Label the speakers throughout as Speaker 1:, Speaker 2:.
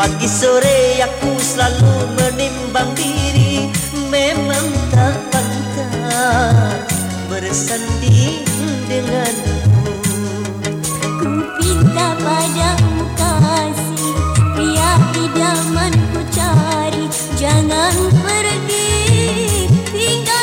Speaker 1: pagi sore aku selalu menimbang diri. Memang tak pantas bersanding denganmu.
Speaker 2: Ku pinta padamu kasih Pria idaman ku cari. Jangan pergi Tinggalkan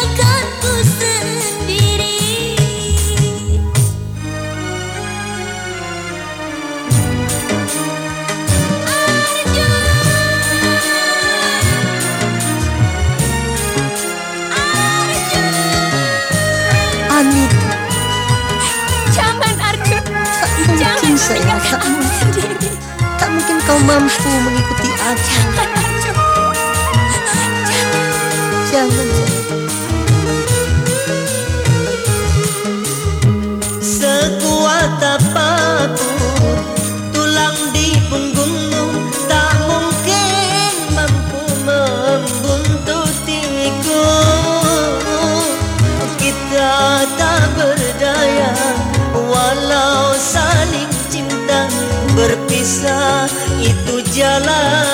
Speaker 3: sayang, mungkin.
Speaker 2: sendiri
Speaker 3: Tak mungkin kau mampu mengikuti aku.
Speaker 2: Jangan Arjun
Speaker 3: Jangan,
Speaker 1: জ্বালা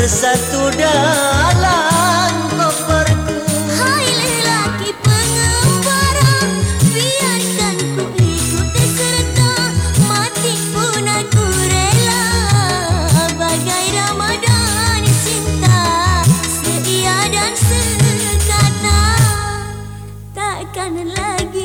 Speaker 1: bersatu dalam koperku. Hai lelaki pengembara Biarkan ku ikuti serta. Mati pun aku rela Bagai ramadhan cinta Seia dan sekata. Takkan lagi